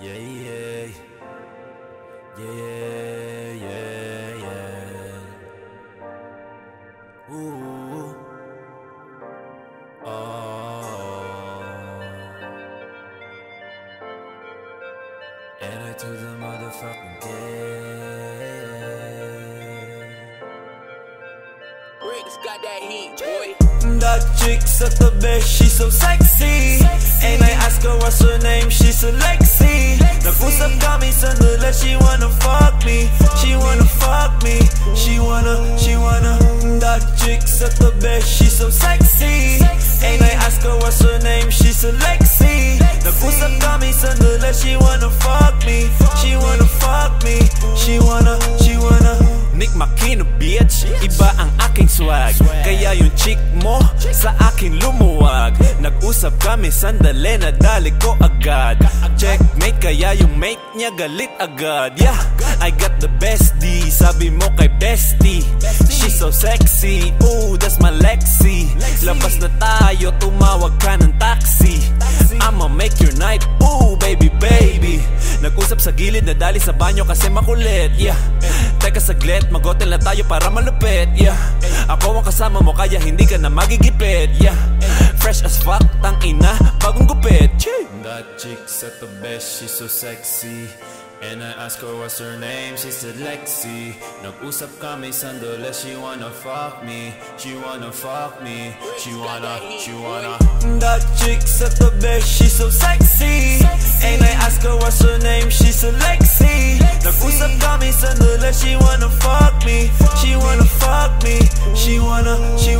Yeah, yeah. Yeah, yeah, yeah. Ooh. Oh. And I to the motherfucking day. Bricks got that heat, boy. That chick's at the best, she's so sexy. She wanna, she wanna. That chick's at the best, she's so sexy. And I ask her what's her name, she's a Lexi. The Nag-usap kami sandali, she wanna fuck me. She wanna fuck me. She wanna, she wanna. Nik Makino bitch Iba ang aking swag Kaya yung chick mo Sa akin lumuwag Nag-usap kami sandali Nadali ko agad. Checkmate kaya yung mate niya galit agad. Yeah I got the bestie Sabi mo kay bestie. She's so sexy Ooh that's my Lexi. Labas na tayo Tumawag ka ng taxi. I'ma make your night Ooh baby baby. Nag-usap sa gilid Nadali sa banyo kasi makulit Yeah. Teka saglit Mag-hotel na tayo para malupit Yeah. Ako ang kasama mo Kaya hindi ka na magigipit Yeah Fresh as fuck Tang ina Bagong gupit. That chick's at the best She's so sexy. And I ask her what's her name, she said Lexi. Nag-usap kami sandali, she wanna fuck me. She wanna fuck me, she wanna, she wanna. That chick's at the best, she's so sexy. And I ask her what's her name, she said Lexi. Nag-usap kami sandali, she wanna fuck me. She wanna fuck me, she wanna, she wanna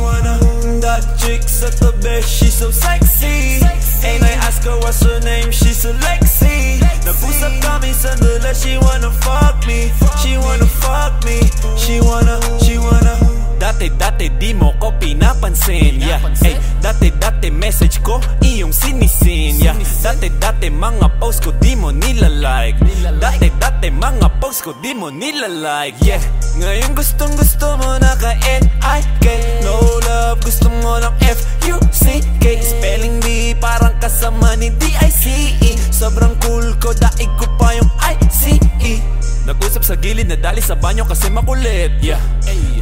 That chick's at the best, she's so sexy. And I ask her what's her name, she said Lexi. Nag-usap kami sandali, she wanna fuck me. She wanna fuck me, she wanna, she wanna. Dati-dati di mo ko pinapansin yeah. Ay, dati-dati message ko iyong sinisin yeah. Dati-dati mga post ko di mo nilalike Dati-dati mga post ko di mo nilalike yeah. Ngayon gustong gusto mo na ka-N-I-K ko, daig ko pa yung I-C-E Nag-usap sa gilid na dali sa banyo kasi makulit Yeah.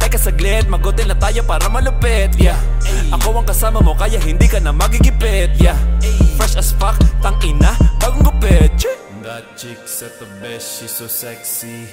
Teka saglit, mag-hotel na tayo para malupit Yeah. Ako ang kasama mo kaya hindi ka na magigipit Yeah. Fresh as fuck, tang ina, bagong gupit! That chick's at the best, she's so sexy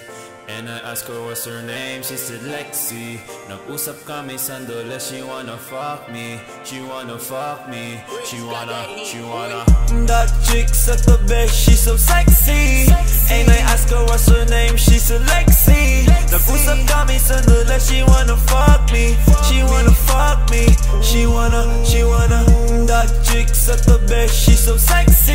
And I ask her what's her name, she said Lexi Nag-usap kami sandali, she wanna fuck me. She wanna fuck me, she wanna, she wanna. That chick's at the best, she's so sexy. And I ask her what's her name, she said Lexi Nag-usap kami sandali, she wanna fuck me. She wanna fuck me, she wanna, she wanna. That chick's at the best, she's so sexy